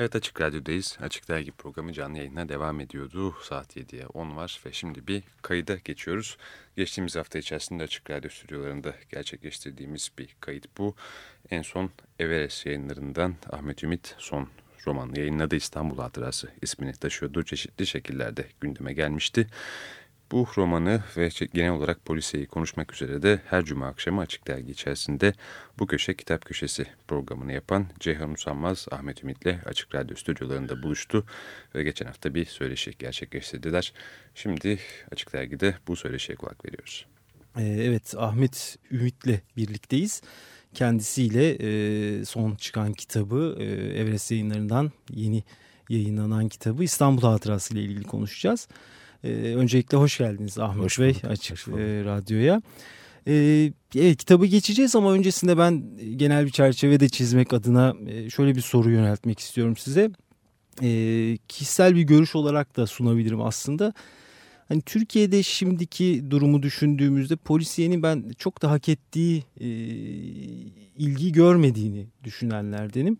Evet Açık Radyo'dayız. Açık Dergi programı canlı yayına devam ediyordu. Saat 7'ye 10 var ve şimdi bir kayıda geçiyoruz. Geçtiğimiz hafta içerisinde Açık Radyo stüdyolarında gerçekleştirdiğimiz bir kayıt bu. En son Everest yayınlarından Ahmet Ümit son romanını yayınladı. İstanbul Hatırası ismini taşıyordu. Çeşitli şekillerde gündeme gelmişti. Bu romanı ve genel olarak polisiyeyi konuşmak üzere de her cuma akşamı Açık Dergi içerisinde bu köşe kitap köşesi programını yapan Ceyhan Usanmaz Ahmet Ümit'le Açık Radyo stüdyolarında buluştu ve geçen hafta bir söyleşi gerçekleştirdiler. Şimdi Açık Dergi'de bu söyleşiye kulak veriyoruz. Ee, evet Ahmet Ümit'le birlikteyiz. Kendisiyle e, son çıkan kitabı e, yayınlarından yeni yayınlanan kitabı İstanbul Hatırası ile ilgili konuşacağız. E, öncelikle hoş geldiniz Ahmet hoş Bey Açık hoş e, Radyo'ya. E, evet kitabı geçeceğiz ama öncesinde ben genel bir çerçevede çizmek adına e, şöyle bir soru yöneltmek istiyorum size. E, kişisel bir görüş olarak da sunabilirim aslında. Hani Türkiye'de şimdiki durumu düşündüğümüzde polisiyenin ben çok da hak ettiği e, ilgi görmediğini düşünenlerdenim.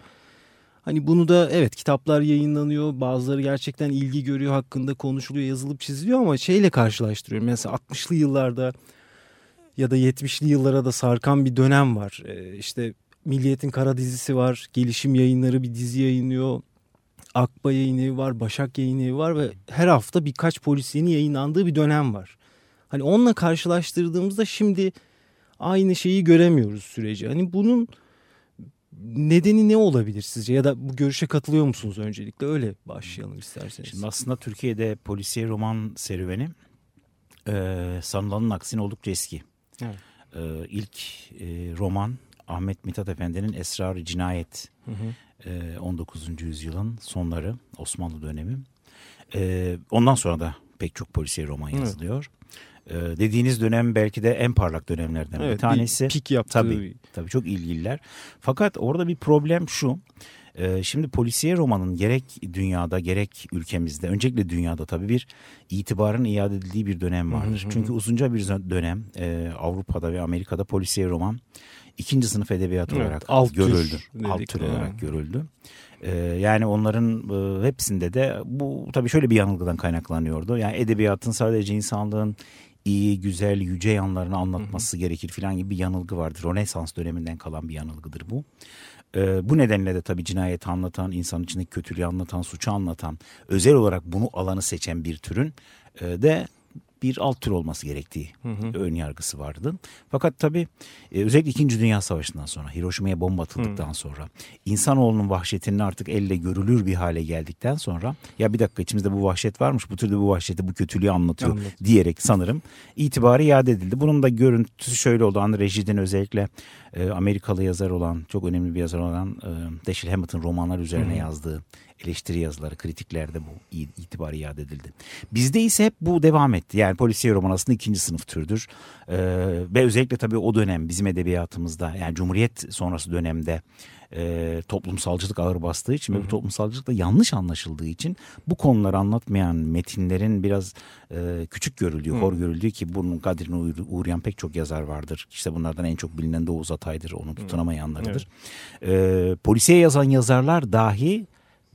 Hani bunu da evet kitaplar yayınlanıyor bazıları gerçekten ilgi görüyor hakkında konuşuluyor yazılıp çiziliyor ama şeyle karşılaştırıyorum. Mesela 60'lı yıllarda ya da 70'li yıllara da sarkan bir dönem var. Ee, işte Milliyet'in kara dizisi var gelişim yayınları bir dizi yayınlıyor. Akba yayın var, Başak yayın var ve her hafta birkaç polisiyenin yayınlandığı bir dönem var. Hani onunla karşılaştırdığımızda şimdi aynı şeyi göremiyoruz süreci. Hani bunun nedeni ne olabilir sizce ya da bu görüşe katılıyor musunuz öncelikle öyle başlayalım isterseniz. Şimdi aslında Türkiye'de polisiye roman serüveni e, sanılanın aksine oldukça eski. Evet. E, ilk e, roman Ahmet Mithat Efendi'nin Esrar-ı Cinayet hı hı. E, 19. yüzyılın sonları Osmanlı dönemi. E, ondan sonra da pek çok polisiye roman yazılıyor. Ee, dediğiniz dönem belki de en parlak dönemlerden evet, bir tanesi. Bir pik yaptığı. Tabii, tabii çok ilgililer. Fakat orada bir problem şu. Ee, şimdi polisiye romanın gerek dünyada gerek ülkemizde öncelikle dünyada tabii bir itibarın iade edildiği bir dönem vardır. Çünkü uzunca bir dönem e, Avrupa'da ve Amerika'da polisiye roman ikinci sınıf edebiyat evet, olarak alt görüldü. Tür alt tür olarak görüldü. Ee, yani onların e, hepsinde de bu tabii şöyle bir yanılgıdan kaynaklanıyordu. Yani edebiyatın sadece insanlığın iyi, güzel, yüce yanlarını anlatması hı hı. gerekir falan gibi bir yanılgı vardır. Rönesans döneminden kalan bir yanılgıdır bu. Ee, bu nedenle de tabii cinayeti anlatan, insan içindeki kötülüğü anlatan, suçu anlatan, özel olarak bunu alanı seçen bir türün e, de bir alt tür olması gerektiği hı hı. ön yargısı vardı. Fakat tabii e, özellikle 2. Dünya Savaşı'ndan sonra Hiroşima'ya bomba atıldıktan hı. sonra insanoğlunun vahşetinin artık elle görülür bir hale geldikten sonra ya bir dakika içimizde bu vahşet varmış bu türde bu vahşeti bu kötülüğü anlatıyor Anladım. diyerek sanırım itibarı iade edildi. Bunun da görüntüsü şöyle oldu. André Gide'nin özellikle e, Amerikalı yazar olan çok önemli bir yazar olan e, Dashiell Hammett'ın romanlar üzerine hı. yazdığı eleştiri yazıları, kritiklerde bu itibar iade edildi. Bizde ise hep bu devam etti. Yani polisiye roman aslında ikinci sınıf türdür. Ee, ve özellikle tabii o dönem bizim edebiyatımızda yani Cumhuriyet sonrası dönemde e, toplumsalcılık ağır bastığı için ve bu toplumsalcılık da yanlış anlaşıldığı için bu konuları anlatmayan metinlerin biraz e, küçük görüldüğü, hor görüldüğü ki bunun kadrine uğrayan pek çok yazar vardır. İşte bunlardan en çok bilinen de Oğuz Atay'dır, onu tutunamayanlarıdır. Evet. E, polisiye yazan yazarlar dahi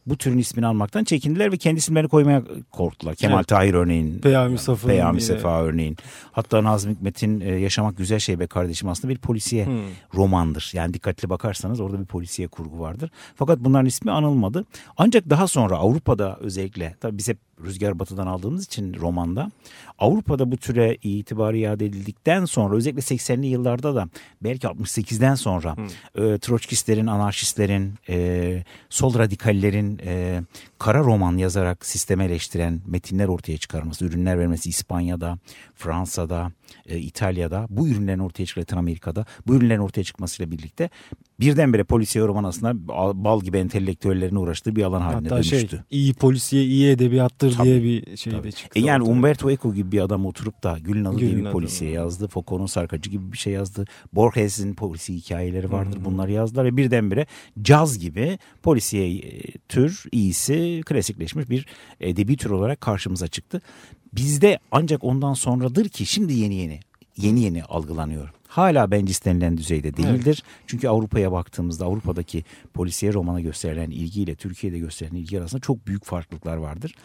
bu türün ismini almaktan çekindiler ve kendi isimlerini koymaya korktular. Kemal evet. Tahir örneğin. Peyami Safa. Peyami Sefa örneğin. Hatta Nazım Hikmet'in e, Yaşamak Güzel Şey Be Kardeşim aslında bir polisiye hmm. romandır. Yani dikkatli bakarsanız orada bir polisiye kurgu vardır. Fakat bunların ismi anılmadı. Ancak daha sonra Avrupa'da özellikle tabii biz hep Rüzgar Batı'dan aldığımız için romanda Avrupa'da bu türe itibarı iade edildikten sonra özellikle 80'li yıllarda da belki 68'den sonra hmm. e, Troçkistlerin, anarşistlerin, e, sol radikallerin e, kara roman yazarak sisteme eleştiren metinler ortaya çıkarması, ürünler vermesi İspanya'da, Fransa'da, e, İtalya'da, bu ürünlerin ortaya çıkması Latin Amerika'da, bu ürünlerin ortaya çıkmasıyla birlikte birdenbire polisiye roman aslında bal gibi entelektüellerin uğraştığı bir alan haline Hatta şey, dönüştü. Şey, iyi polisiye iyi edebiyattır tabii, diye bir şey de çıktı. E yani ortaya. Umberto Eco gibi bir adam oturup da Gülnalı diye bir polisiye yazdı. Foucault'un Sarkacı gibi bir şey yazdı. Borges'in polisiye hikayeleri vardır. Hmm. Bunları yazdılar ve birdenbire caz gibi polisiye e, tür iyisi klasikleşmiş bir edebi tür olarak karşımıza çıktı. Bizde ancak ondan sonradır ki şimdi yeni yeni yeni yeni algılanıyor. Hala bence istenilen düzeyde değildir. Evet. Çünkü Avrupa'ya baktığımızda Avrupa'daki polisiye romana gösterilen ilgiyle Türkiye'de gösterilen ilgi arasında çok büyük farklılıklar vardır.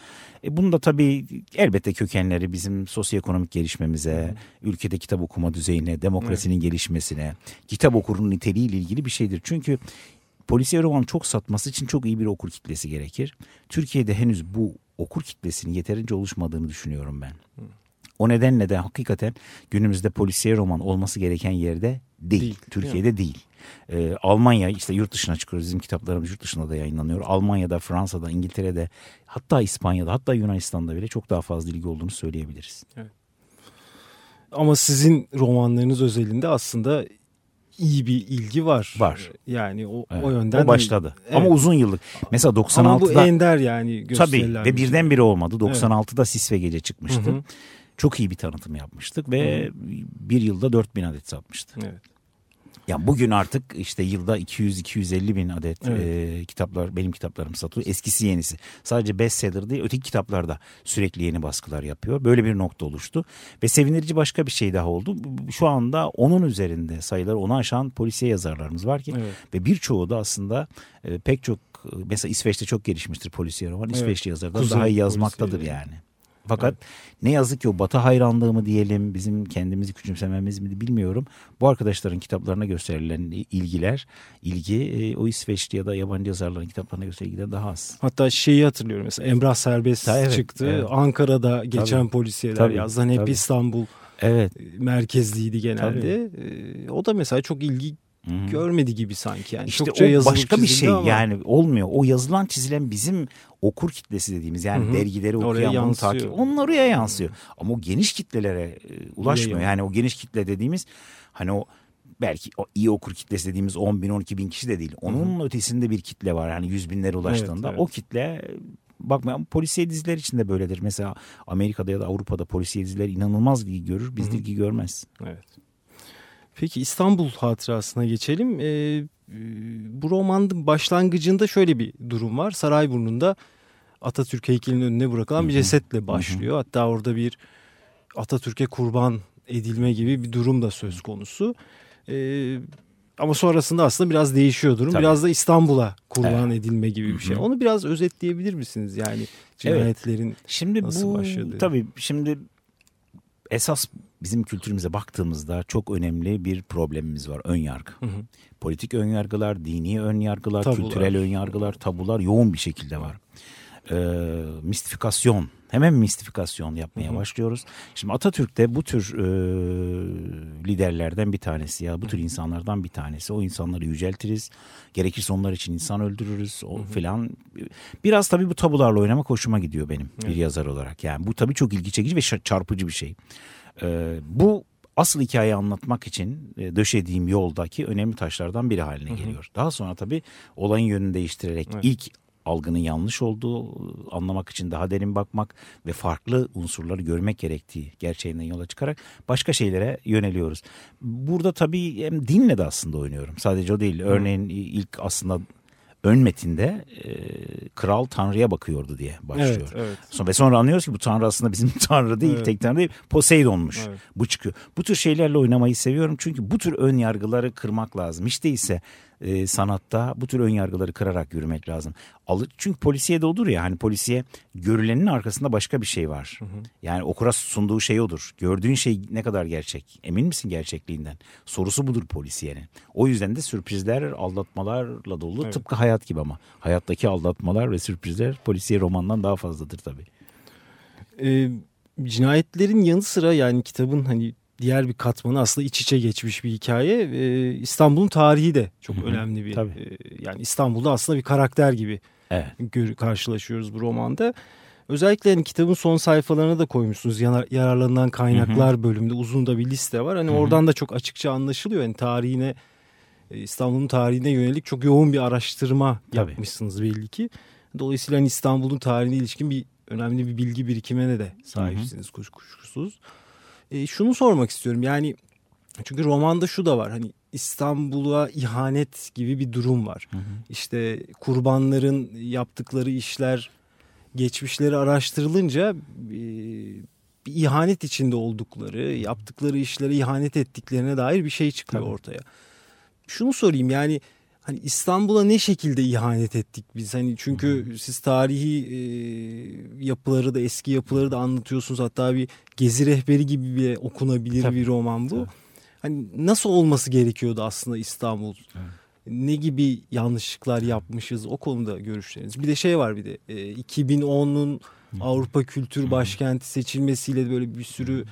E bunun da tabii elbette kökenleri bizim sosyoekonomik gelişmemize, ülkede kitap okuma düzeyine, demokrasinin evet. gelişmesine, kitap okurunun niteliğiyle ilgili bir şeydir. Çünkü polisiye roman çok satması için çok iyi bir okur kitlesi gerekir. Türkiye'de henüz bu okur kitlesinin yeterince oluşmadığını düşünüyorum ben. Hı. O nedenle de hakikaten günümüzde polisiye roman olması gereken yerde değil. değil Türkiye'de değil. Ee, Almanya işte yurt dışına çıkıyoruz. Bizim kitaplarımız yurt dışında da yayınlanıyor. Almanya'da, Fransa'da, İngiltere'de hatta İspanya'da hatta Yunanistan'da bile çok daha fazla ilgi olduğunu söyleyebiliriz. Evet. Ama sizin romanlarınız özelinde aslında iyi bir ilgi var. Var. Yani o, evet. o yönden. O başladı. Evet. Ama uzun yıllık. Mesela 96'da. Ama bu ender yani Tabii ve birdenbire olmadı. 96'da evet. Sis ve Gece çıkmıştı. Hı hı. Çok iyi bir tanıtım yapmıştık ve hı. bir yılda 4000 adet satmıştı. Evet. Ya bugün artık işte yılda 200-250 bin adet evet. e, kitaplar benim kitaplarım satıyor. Eskisi yenisi. Sadece bestseller değil öteki kitaplarda sürekli yeni baskılar yapıyor. Böyle bir nokta oluştu. Ve sevindirici başka bir şey daha oldu. Şu anda onun üzerinde sayıları onu aşan polisiye yazarlarımız var ki. Evet. Ve birçoğu da aslında e, pek çok mesela İsveç'te çok gelişmiştir polisiye roman. İsveçli evet. yazarlar daha iyi yazmaktadır polisiye. yani. Fakat evet. ne yazık ki o batı hayranlığı mı diyelim bizim kendimizi küçümsememiz mi bilmiyorum. Bu arkadaşların kitaplarına gösterilen ilgiler, ilgi e, o İsveçli ya da yabancı yazarların kitaplarına gösterilen ilgiden daha az. Hatta şeyi hatırlıyorum mesela Emrah Serbest Ta, evet, çıktı. Evet. Ankara'da geçen tabii, polisiyeler tabii, yazdı. Hani hep İstanbul evet. merkezliydi genelde. Tabii. E, o da mesela çok ilgi Hı-hı. görmedi gibi sanki yani. İşte Çokça o başka bir şey ama... yani olmuyor. O yazılan çizilen bizim okur kitlesi dediğimiz yani Hı-hı. dergileri okuyan bunu takip onlar oraya yansıyor. Hı-hı. Ama o geniş kitlelere e, ulaşmıyor. Yani o geniş kitle dediğimiz hani o belki o iyi okur kitlesi dediğimiz 10 bin 12 bin kişi de değil. Onun Hı-hı. ötesinde bir kitle var yani yüz binlere ulaştığında evet, evet. o kitle bakma polisiye diziler için de böyledir. Mesela Amerika'da ya da Avrupa'da polisiye diziler inanılmaz ilgi görür. Bizde ilgi görmez. Evet. Peki İstanbul hatırasına geçelim. Ee, bu romanın başlangıcında şöyle bir durum var. Sarayburnu'nda Atatürk heykelinin önüne bırakılan bir cesetle başlıyor. Hatta orada bir Atatürk'e kurban edilme gibi bir durum da söz konusu. Ee, ama sonrasında aslında biraz değişiyor durum. Tabii. Biraz da İstanbul'a kurban evet. edilme gibi bir şey. Onu biraz özetleyebilir misiniz? Yani cinayetlerin evet. şimdi nasıl bu, başladığı. Tabii şimdi esas bizim kültürümüze baktığımızda çok önemli bir problemimiz var. Ön yargı. Hı hı. Politik ön yargılar, dini ön yargılar, tabular. kültürel ön yargılar, tabular yoğun bir şekilde var. Ee, mistifikasyon, hemen mistifikasyon yapmaya hı hı. başlıyoruz. Şimdi Atatürk de bu tür e, liderlerden bir tanesi ya bu tür insanlardan bir tanesi. O insanları yüceltiriz. Gerekirse onlar için insan öldürürüz o filan. Biraz tabii bu tabularla oynamak hoşuma gidiyor benim bir yazar olarak. Yani bu tabii çok ilgi çekici ve çarpıcı bir şey. E, bu asıl hikayeyi anlatmak için e, döşediğim yoldaki önemli taşlardan biri haline geliyor. Hı hı. Daha sonra tabii olayın yönünü değiştirerek evet. ilk algının yanlış olduğu anlamak için daha derin bakmak ve farklı unsurları görmek gerektiği gerçeğinden yola çıkarak başka şeylere yöneliyoruz. Burada tabii hem dinle de aslında oynuyorum. Sadece o değil. Örneğin ilk aslında ön metinde e, kral tanrıya bakıyordu diye başlıyor. Evet, evet. Sonra, ve sonra anlıyoruz ki bu tanrı aslında bizim tanrı değil, evet. tek tanrı değil, Poseidon'muş. Evet. Bu çıkıyor. Bu tür şeylerle oynamayı seviyorum çünkü bu tür ön yargıları kırmak lazım. Hiç değilse e, sanatta bu tür ön yargıları kırarak yürümek lazım. Çünkü polisiye de odur ya hani polisiye görülenin arkasında başka bir şey var. Hı hı. Yani okura sunduğu şey odur. Gördüğün şey ne kadar gerçek? Emin misin gerçekliğinden? Sorusu budur polisiyenin. O yüzden de sürprizler, aldatmalarla dolu evet. tıpkı hayat gibi ama. Hayattaki aldatmalar ve sürprizler polisiye romandan daha fazladır tabii. Ee, cinayetlerin yanı sıra yani kitabın hani diğer bir katmanı aslında iç içe geçmiş bir hikaye. Ee, İstanbul'un tarihi de çok Hı-hı. önemli bir. Tabii. E, yani İstanbul'da aslında bir karakter gibi evet. karşılaşıyoruz bu romanda. Özellikle hani kitabın son sayfalarına da koymuşsunuz. Yarar, yararlanılan kaynaklar Hı-hı. bölümünde uzun da bir liste var. Hani Hı-hı. oradan da çok açıkça anlaşılıyor. Yani tarihine İstanbul'un tarihine yönelik çok yoğun bir araştırma Tabii. yapmışsınız belli ki. Dolayısıyla hani İstanbul'un tarihine ilişkin bir önemli bir bilgi birikimine de sahipsiniz kuşkusuz. E, şunu sormak istiyorum yani çünkü romanda şu da var hani İstanbul'a ihanet gibi bir durum var. Hı hı. İşte kurbanların yaptıkları işler geçmişleri araştırılınca e, bir ihanet içinde oldukları, yaptıkları işlere ihanet ettiklerine dair bir şey çıkıyor Tabii. ortaya. Şunu sorayım yani hani İstanbul'a ne şekilde ihanet ettik biz? Hani çünkü siz tarihi e, yapıları da eski yapıları da anlatıyorsunuz. Hatta bir gezi rehberi gibi bir okunabilir Tabii, bir roman bu. tabii. Hani nasıl olması gerekiyordu aslında İstanbul? Ne gibi yanlışlıklar yapmışız o konuda görüşleriniz. Bir de şey var bir de e, 2010'un Avrupa Kültür Başkenti seçilmesiyle böyle bir sürü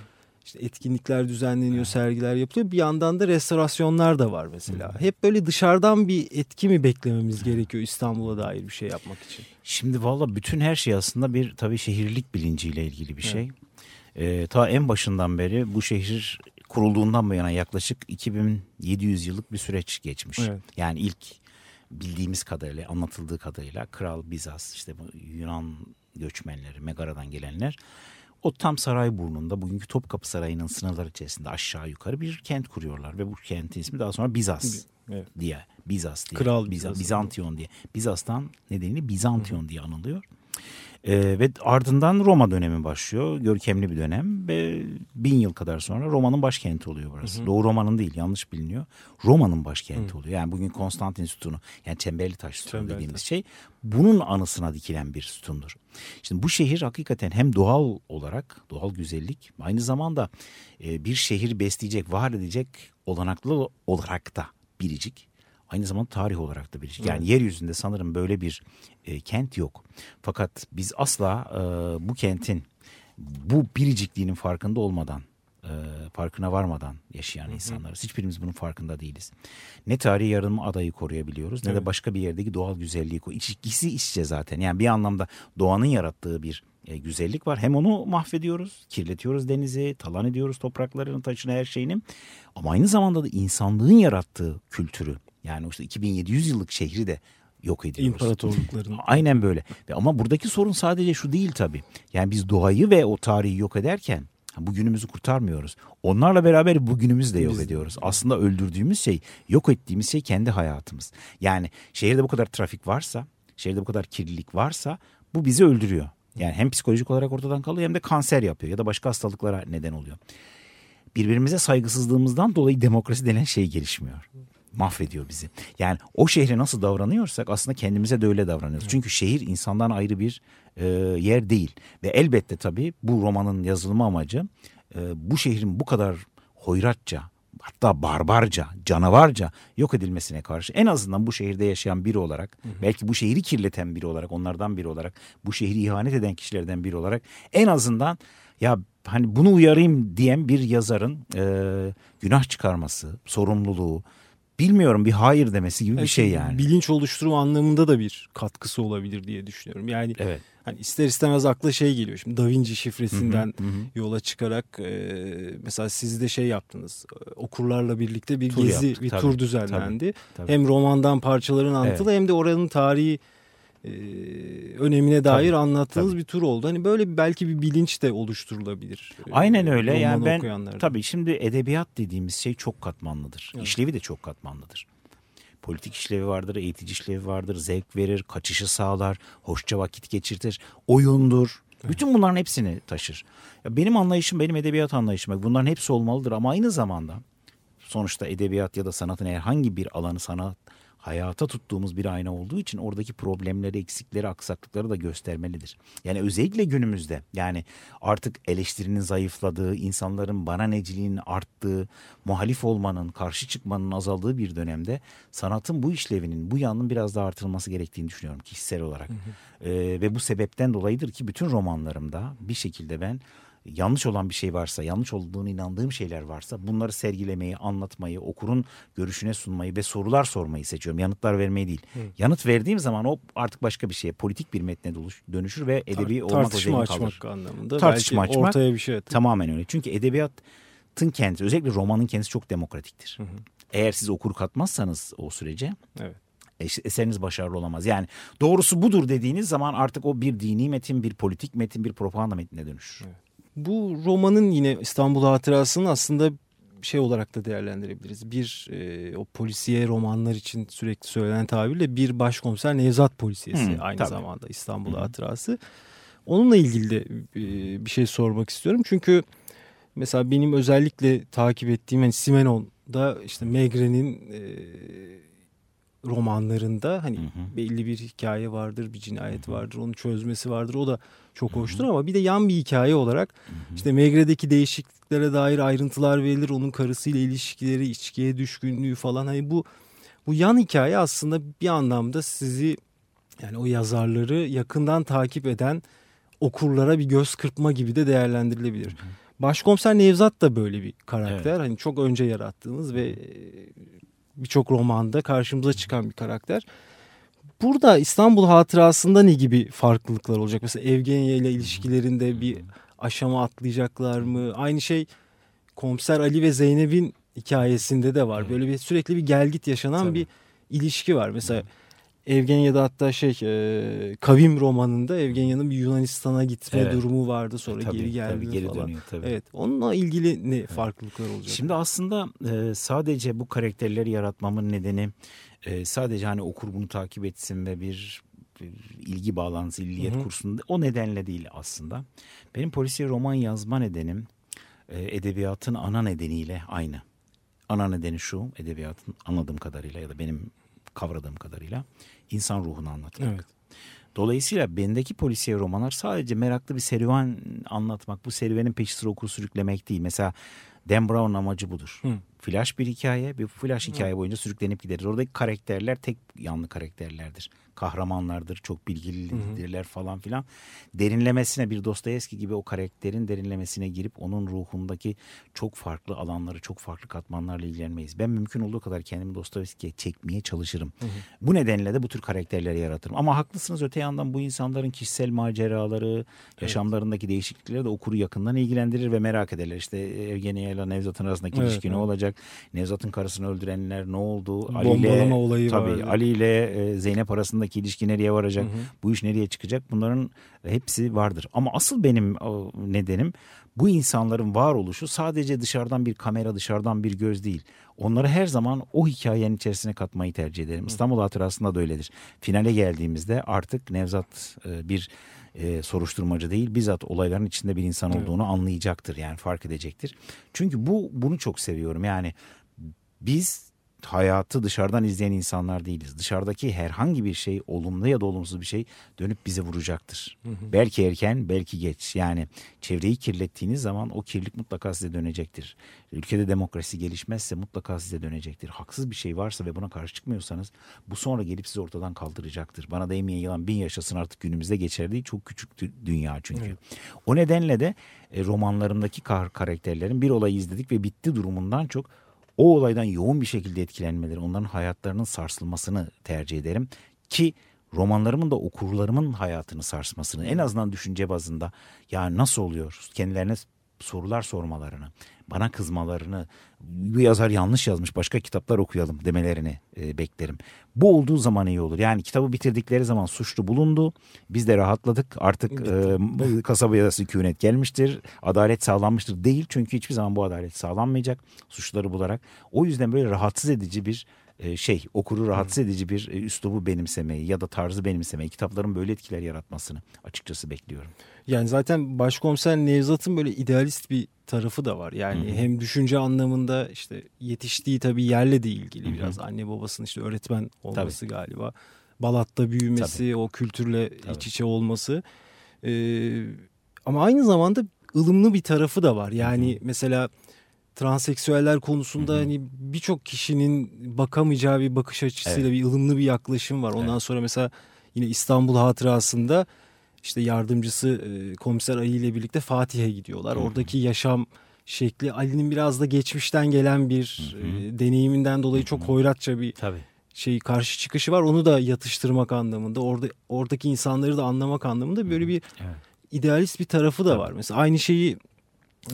işte etkinlikler düzenleniyor, sergiler yapılıyor. Bir yandan da restorasyonlar da var mesela. Hep böyle dışarıdan bir etki mi beklememiz gerekiyor İstanbul'a dair bir şey yapmak için? Şimdi valla bütün her şey aslında bir tabii şehirlik bilinciyle ilgili bir şey. Ee, ta en başından beri bu şehir kurulduğundan bu yana yaklaşık 2700 yıllık bir süreç geçmiş. Evet. Yani ilk bildiğimiz kadarıyla anlatıldığı kadarıyla Kral Bizas işte bu Yunan göçmenleri Megara'dan gelenler o tam saray burnunda bugünkü Topkapı Sarayı'nın sınırları içerisinde aşağı yukarı bir kent kuruyorlar ve bu kentin ismi daha sonra Bizas Evet. diye Bizas diye Kral Biza- Bizas. Bizantiyon diye Bizas'tan nedeniyle Bizantiyon diye anılıyor. Ee, ve ardından Roma dönemi başlıyor. Görkemli bir dönem ve bin yıl kadar sonra Roma'nın başkenti oluyor burası. Doğu Roma'nın değil yanlış biliniyor. Roma'nın başkenti oluyor. Yani bugün Konstantin sütunu yani Çemberli Taş sütunu Çemberli dediğimiz Taş. şey bunun anısına dikilen bir sütundur. Şimdi bu şehir hakikaten hem doğal olarak doğal güzellik aynı zamanda e, bir şehir besleyecek, var edecek olanaklı olarak da biricik. Aynı zamanda tarih olarak da biricik. Yani yeryüzünde sanırım böyle bir e, kent yok. Fakat biz asla e, bu kentin bu biricikliğinin farkında olmadan, e, farkına varmadan yaşayan insanlarız. Hiçbirimiz bunun farkında değiliz. Ne tarihi yarım adayı koruyabiliyoruz ne de Evet. başka bir yerdeki doğal güzelliği. İkisi iç içe zaten. Yani bir anlamda doğanın yarattığı bir e, güzellik var. Hem onu mahvediyoruz, kirletiyoruz denizi, talan ediyoruz topraklarını, taşını, her şeyini. Ama aynı zamanda da insanlığın yarattığı kültürü yani işte 2700 yıllık şehri de yok ediyoruz. İmparatorlukların. Aynen böyle. Ama buradaki sorun sadece şu değil tabii. Yani biz doğayı ve o tarihi yok ederken bugünümüzü kurtarmıyoruz. Onlarla beraber bugünümüzü de yok Biz ediyoruz. Aslında öldürdüğümüz şey, yok ettiğimiz şey kendi hayatımız. Yani şehirde bu kadar trafik varsa, şehirde bu kadar kirlilik varsa bu bizi öldürüyor. Yani hem psikolojik olarak ortadan kalıyor hem de kanser yapıyor ya da başka hastalıklara neden oluyor. Birbirimize saygısızlığımızdan dolayı demokrasi denen şey gelişmiyor. Mahvediyor bizi. Yani o şehre nasıl davranıyorsak aslında kendimize de öyle davranıyoruz. Çünkü şehir insandan ayrı bir e, yer değil. Ve elbette tabii bu romanın yazılma amacı e, bu şehrin bu kadar hoyratça hatta barbarca, canavarca yok edilmesine karşı en azından bu şehirde yaşayan biri olarak belki bu şehri kirleten biri olarak onlardan biri olarak bu şehri ihanet eden kişilerden biri olarak en azından ya hani bunu uyarayım diyen bir yazarın e, günah çıkarması, sorumluluğu bilmiyorum bir hayır demesi gibi bir Belki şey yani. Bilinç oluşturma anlamında da bir katkısı olabilir diye düşünüyorum. Yani Evet. hani ister istemez akla şey geliyor. Şimdi Da Vinci şifresinden Hı hı, hı yola çıkarak e, mesela siz de şey yaptınız. Okurlarla birlikte bir Tur gezi, yaptık, bir tabii, tur düzenlendi. tabii. Hem romandan parçaların anlatılı hem de oranın tarihi e, önemine dair Tabii, anlattığınız tabii. bir tur oldu. Hani böyle belki bir bilinç de oluşturulabilir. e, Aynen öyle. Yani ben okuyanlarda. tabii şimdi edebiyat dediğimiz şey çok katmanlıdır. Evet. İşlevi de çok katmanlıdır. Politik işlevi vardır, eğitici işlevi vardır, zevk verir, kaçışı sağlar, hoşça vakit geçirtir, oyundur. Bütün bunların hepsini taşır. Ya benim anlayışım, benim edebiyat anlayışım bunların hepsi olmalıdır ama aynı zamanda sonuçta edebiyat ya da sanatın herhangi bir alanı sanat hayata tuttuğumuz bir ayna olduğu için oradaki problemleri, eksikleri, aksaklıkları da göstermelidir. Yani özellikle günümüzde yani artık eleştirinin zayıfladığı, insanların bana neciliğinin arttığı, muhalif olmanın, karşı çıkmanın azaldığı bir dönemde sanatın bu işlevinin, bu yanının biraz daha artırılması gerektiğini düşünüyorum kişisel olarak. Ee, ve bu sebepten dolayıdır ki bütün romanlarımda bir şekilde ben yanlış olan bir şey varsa, yanlış olduğunu inandığım şeyler varsa bunları sergilemeyi, anlatmayı, okurun görüşüne sunmayı ve sorular sormayı seçiyorum. Yanıtlar vermeyi değil. Yanıt verdiğim zaman o artık başka bir şeye, politik bir metne dönüşür ve edebi Tar- olmak tartışma açmak kalır. anlamında. Tartışma belki açmak. ortaya bir şey atın. Tamamen öyle. Çünkü edebiyatın kendisi, özellikle romanın kendisi çok demokratiktir. Eğer siz okur katmazsanız o sürece Evet. es- eseriniz başarılı olamaz. Yani doğrusu budur dediğiniz zaman artık o bir dini metin, bir politik metin, bir propaganda metnine dönüşür. Bu romanın yine İstanbul Hatırası'nın aslında şey olarak da değerlendirebiliriz. Bir e, o polisiye romanlar için sürekli söylenen tabirle bir başkomiser Nevzat polisiyesi Hı, aynı tabii. zamanda İstanbul Hı. Hatırası. Onunla ilgili de e, bir şey sormak istiyorum. Çünkü mesela benim özellikle takip ettiğim yani Simenon'da işte Megre'nin e, romanlarında hani hı hı. belli bir hikaye vardır, bir cinayet vardır, onu çözmesi vardır. O da çok hoştur ama bir de yan bir hikaye olarak hı hı. işte Megre'deki değişikliklere dair ayrıntılar verilir. Onun karısıyla ilişkileri, içkiye düşkünlüğü falan. Hani bu bu yan hikaye aslında bir anlamda sizi yani o yazarları yakından takip eden okurlara bir göz kırpma gibi de değerlendirilebilir. Hı hı. Başkomiser Nevzat da böyle bir karakter. Evet. Hani çok önce yarattığınız ve birçok romanda karşımıza çıkan bir karakter. Burada İstanbul hatırasında ne gibi farklılıklar olacak? Mesela Evgenya ile ilişkilerinde bir aşama atlayacaklar mı? Aynı şey Komiser Ali ve Zeynep'in hikayesinde de var. Böyle bir sürekli bir gelgit yaşanan Tabii. bir ilişki var. Mesela Evgenya'da hatta şey e, Kavim romanında Evgenya'nın bir Yunanistan'a gitme evet. durumu vardı sonra tabii, geri geldi tabii, geri falan. Dönüyor, tabii. Evet. Onunla ilgili ne evet. farklılıklar olacak? Şimdi aslında e, sadece bu karakterleri yaratmamın nedeni e, sadece hani okur bunu takip etsin ve bir, ilgi bağlantısı, illiyet Hı-hı. kursun o nedenle değil aslında. Benim polisiye roman yazma nedenim e, edebiyatın ana nedeniyle aynı. Ana nedeni şu edebiyatın anladığım kadarıyla ya da benim kavradığım kadarıyla insan ruhunu anlatmak. Evet. Dolayısıyla bendeki polisiye romanlar sadece meraklı bir serüven anlatmak, bu serüvenin peşi sıra okur sürüklemek değil. Mesela Dan Brown'un amacı budur. Hı. Flash bir hikaye, bir flash hikaye boyunca sürüklenip gideriz. Oradaki karakterler tek yanlı karakterlerdir kahramanlardır, çok bilgilidirler falan filan. Derinlemesine bir Dostoyevski gibi o karakterin derinlemesine girip onun ruhundaki çok farklı alanları, çok farklı katmanlarla ilgilenmeyiz. Ben mümkün olduğu kadar kendimi Dostoyevski'ye çekmeye çalışırım. Hı hı. Bu nedenle de bu tür karakterleri yaratırım. Ama haklısınız öte yandan bu insanların kişisel maceraları, yaşamlarındaki evet. değişiklikleri de okuru yakından ilgilendirir ve merak ederler. İşte Evgenya ile Nevzat'ın arasındaki evet, ilişki evet. ne olacak? Nevzat'ın karısını öldürenler ne oldu? Ali ile olayı tabii vardı. Ali ile e, Zeynep arasındaki arasındaki ilişki nereye varacak? Hı hı. Bu iş nereye çıkacak? Bunların hepsi vardır. Ama asıl benim nedenim bu insanların varoluşu sadece dışarıdan bir kamera, dışarıdan bir göz değil. Onları her zaman o hikayenin içerisine katmayı tercih ederim. Hı. İstanbul Hatırası'nda da öyledir. Finale geldiğimizde artık Nevzat e, bir e, soruşturmacı değil bizzat olayların içinde bir insan olduğunu evet. anlayacaktır yani fark edecektir. Çünkü bu bunu çok seviyorum yani biz hayatı dışarıdan izleyen insanlar değiliz. Dışarıdaki herhangi bir şey olumlu ya da olumsuz bir şey dönüp bize vuracaktır. Hı hı. Belki erken belki geç. Yani çevreyi kirlettiğiniz zaman o kirlilik mutlaka size dönecektir. Ülkede demokrasi gelişmezse mutlaka size dönecektir. Haksız bir şey varsa ve buna karşı çıkmıyorsanız bu sonra gelip sizi ortadan kaldıracaktır. Bana değmeyen yılan bin yaşasın artık günümüzde geçer değil. Çok küçük dünya çünkü. Evet. O nedenle de e, romanlarımdaki kar karakterlerin bir olayı izledik ve bitti durumundan çok o olaydan yoğun bir şekilde etkilenmeleri, onların hayatlarının sarsılmasını tercih ederim. Ki romanlarımın da okurlarımın hayatını sarsmasını en azından düşünce bazında ya nasıl oluyor kendilerine sorular sormalarını, bana kızmalarını, bu yazar yanlış yazmış başka kitaplar okuyalım demelerini e, beklerim. Bu olduğu zaman iyi olur. Yani kitabı bitirdikleri zaman suçlu bulundu. Biz de rahatladık. Artık e, kasabaya sükunet gelmiştir. Adalet sağlanmıştır. Değil çünkü hiçbir zaman bu adalet sağlanmayacak suçları bularak. O yüzden böyle rahatsız edici bir e, şey okuru rahatsız edici bir e, üslubu benimsemeyi ya da tarzı benimsemeyi kitapların böyle etkiler yaratmasını açıkçası bekliyorum. Yani zaten başkomiser Nevzat'ın böyle idealist bir tarafı da var. Yani Hı-hı. hem düşünce anlamında işte yetiştiği tabii yerle de ilgili Hı-hı. biraz anne babasının işte öğretmen olması tabii. galiba. Balat'ta büyümesi, tabii. o kültürle tabii. iç içe olması. Ee, ama aynı zamanda ılımlı bir tarafı da var. Yani Hı-hı. mesela transseksüeller konusunda Hı-hı. hani birçok kişinin bakamayacağı bir bakış açısıyla evet. bir ılımlı bir yaklaşım var. Ondan evet. sonra mesela yine İstanbul Hatırası'nda işte yardımcısı e, komiser Ali ile birlikte Fatih'e gidiyorlar. Hı-hı. Oradaki yaşam şekli Ali'nin biraz da geçmişten gelen bir e, deneyiminden dolayı çok hoyratça bir Tabii. şey karşı çıkışı var. Onu da yatıştırmak anlamında, orada oradaki insanları da anlamak anlamında böyle bir evet. idealist bir tarafı da Tabii. var. Mesela aynı şeyi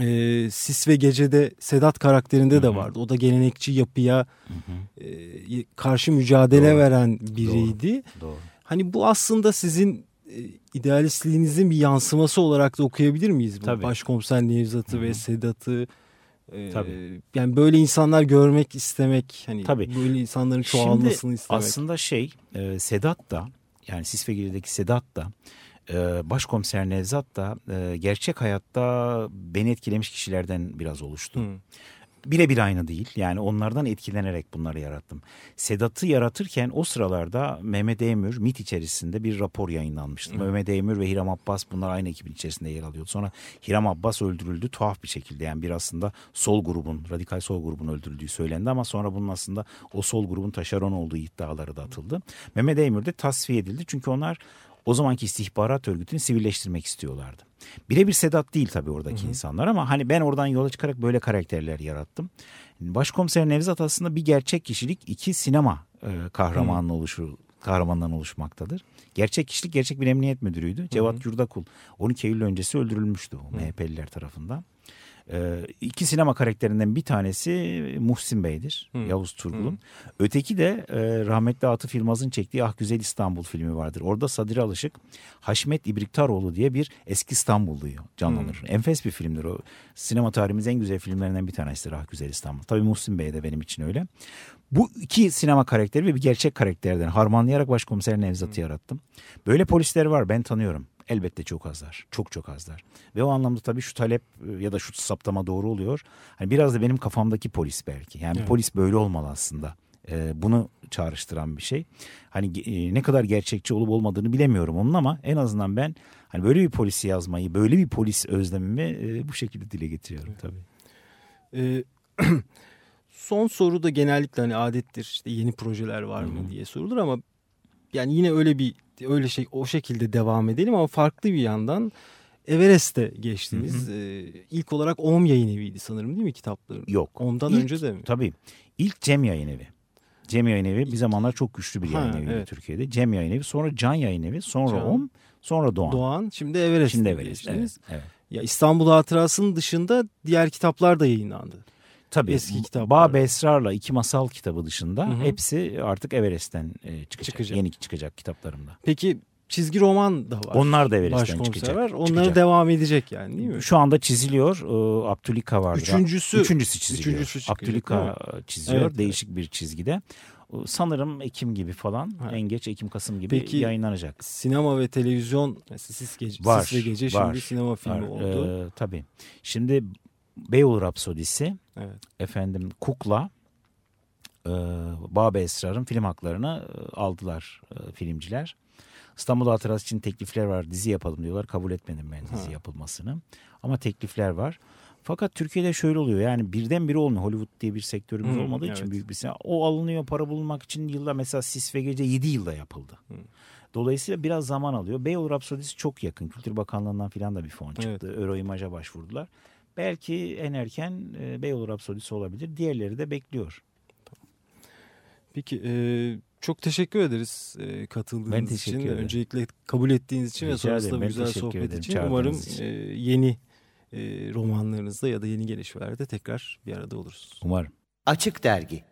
e, Sis ve Gece'de Sedat karakterinde de vardı. O da gelenekçi yapıya e, karşı mücadele Doğru. veren biriydi. Doğru. Doğru. Hani bu aslında sizin e, idealistliğinizin bir yansıması olarak da okuyabilir miyiz? Bu? Tabii. Başkomiser Nevzat'ı ve Sedat'ı. E, Tabii. Yani böyle insanlar görmek istemek, hani Tabii. böyle insanların çoğalmasını Şimdi istemek. Aslında şey, e, Sedat da yani Sis ve Gece'deki Sedat da Ee, Başkomiser Nevzat da e, gerçek hayatta beni etkilemiş kişilerden biraz oluştu. Hı. Birebir aynı değil. Yani onlardan etkilenerek bunları yarattım. Sedat'ı yaratırken o sıralarda Mehmet Eymür MIT içerisinde bir rapor yayınlanmıştı. Mehmet Eymür ve Hiram Abbas bunlar aynı ekibin içerisinde yer alıyordu. Sonra Hiram Abbas öldürüldü tuhaf bir şekilde. Yani bir aslında sol grubun, radikal sol grubun öldürüldüğü söylendi ama sonra bunun aslında o sol grubun taşeron olduğu iddiaları da atıldı. Mehmet Eymür de tasfiye edildi. Çünkü onlar o zamanki istihbarat örgütünü sivilleştirmek istiyorlardı. Birebir Sedat değil tabii oradaki insanlar ama hani ben oradan yola çıkarak böyle karakterler yarattım. Başkomiser Nevzat aslında bir gerçek kişilik, iki sinema e, kahramanın oluşu kahramandan oluşmaktadır. Gerçek kişilik gerçek bir emniyet müdürüydü. Cevat Yurdakul 12 Eylül öncesi öldürülmüştü o MHP'liler tarafından. Ee, iki sinema karakterinden bir tanesi Muhsin Bey'dir. Yavuz Turgul'un. Öteki de e, rahmetli Atıf Yılmaz'ın çektiği Ah Güzel İstanbul filmi vardır. Orada Sadri Alışık Haşmet İbriktaroğlu diye bir eski İstanbulluyu canlanır. Enfes bir filmdir o. Sinema tarihimizin en güzel filmlerinden bir tanesidir Ah Güzel İstanbul. Tabii Muhsin Bey de benim için öyle. Bu iki sinema karakteri ve bir gerçek karakterden harmanlayarak başkomiser Nevzat'ı yarattım. Böyle polisler var ben tanıyorum. Elbette çok azlar. Çok çok azlar. Ve o anlamda tabii şu talep e, ya da şu saptama doğru oluyor. Hani biraz da benim kafamdaki polis belki. Yani Evet. polis böyle olmalı aslında. Ee, bunu çağrıştıran bir şey. Hani e, ne kadar gerçekçi olup olmadığını bilemiyorum onun ama en azından ben hani böyle bir polisi yazmayı, böyle bir polis özlemimi e, bu şekilde dile getiriyorum tabii. Ee, son soru da genellikle hani adettir işte yeni projeler var mı Hı hı. diye sorulur ama yani yine öyle bir öyle şey o şekilde devam edelim ama farklı bir yandan Everest'te geçtiniz. Ee, ilk olarak OM yayın eviydi sanırım değil mi kitapların? Yok. OM'dan İlk- önce de mi? Tabii. İlk Cem Yayın Evi. Cem Yayın Evi bir zamanlar çok güçlü bir Ha, yayın eviydi evet. Türkiye'de. Cem Yayın Evi, sonra Can Yayın Evi, sonra Can. OM, sonra Doğan. Doğan şimdi Everest'te Şimdi Everest. Evet, evet. Ya İstanbul Hatırası'nın dışında diğer kitaplar da yayınlandı. Tabii. Eski kitaplar. Bab Esrar'la iki masal kitabı dışında Hı hı. hepsi artık Everest'ten e, çıkacak. Çıkacak. Yeni çıkacak kitaplarımda. Peki çizgi roman da var. Onlar da Everest'ten çıkacak. var. Onları Çıkacak. devam edecek yani değil mi? Şu anda çiziliyor. Ee, Abdülika vardı. Üçüncüsü- Üçüncüsü çiziliyor. üçüncüsü çıkacak, Abdülika çiziyor. Evet, değişik bir çizgide. Sanırım Ekim gibi falan. Ha. En geç Ekim Kasım gibi Peki, yayınlanacak. Sinema ve televizyon Sis, Gece, Var, Sis ve Gece var, şimdi sinema filmi Var. oldu. Ee, tabii. Şimdi Beyoğlu Rapsodisi, Evet. efendim Kukla, e, Bab Esrar'ın film haklarını e, aldılar e, filmciler. İstanbul Hatırası için teklifler var. Dizi yapalım diyorlar. Kabul etmedim ben dizi Ha. yapılmasını. Ama teklifler var. Fakat Türkiye'de şöyle oluyor. Yani birdenbire olmuyor. Hollywood diye bir sektörümüz Hı, olmadığı için evet. büyük bir. O alınıyor para bulunmak için yılda mesela Sis ve Gece 7 yılda yapıldı. Hı. Dolayısıyla biraz zaman alıyor. Beyoğlu Rapsodisi çok yakın. Kültür Bakanlığı'ndan filan da bir fon Evet. çıktı. Euro İmaj'a başvurdular. Belki en erken e, Beyoğlu Rapsodisi olabilir. Diğerleri de bekliyor. Peki e, çok teşekkür ederiz e, katıldığınız Ben teşekkür için. ederim. Öncelikle kabul ettiğiniz için ve Rica sonrasında ederim. güzel sohbet ederim için. çağırdığınız Umarım için. e, yeni e, romanlarınızda ya da yeni gelişmelerde tekrar bir arada oluruz. Umarım. Açık Dergi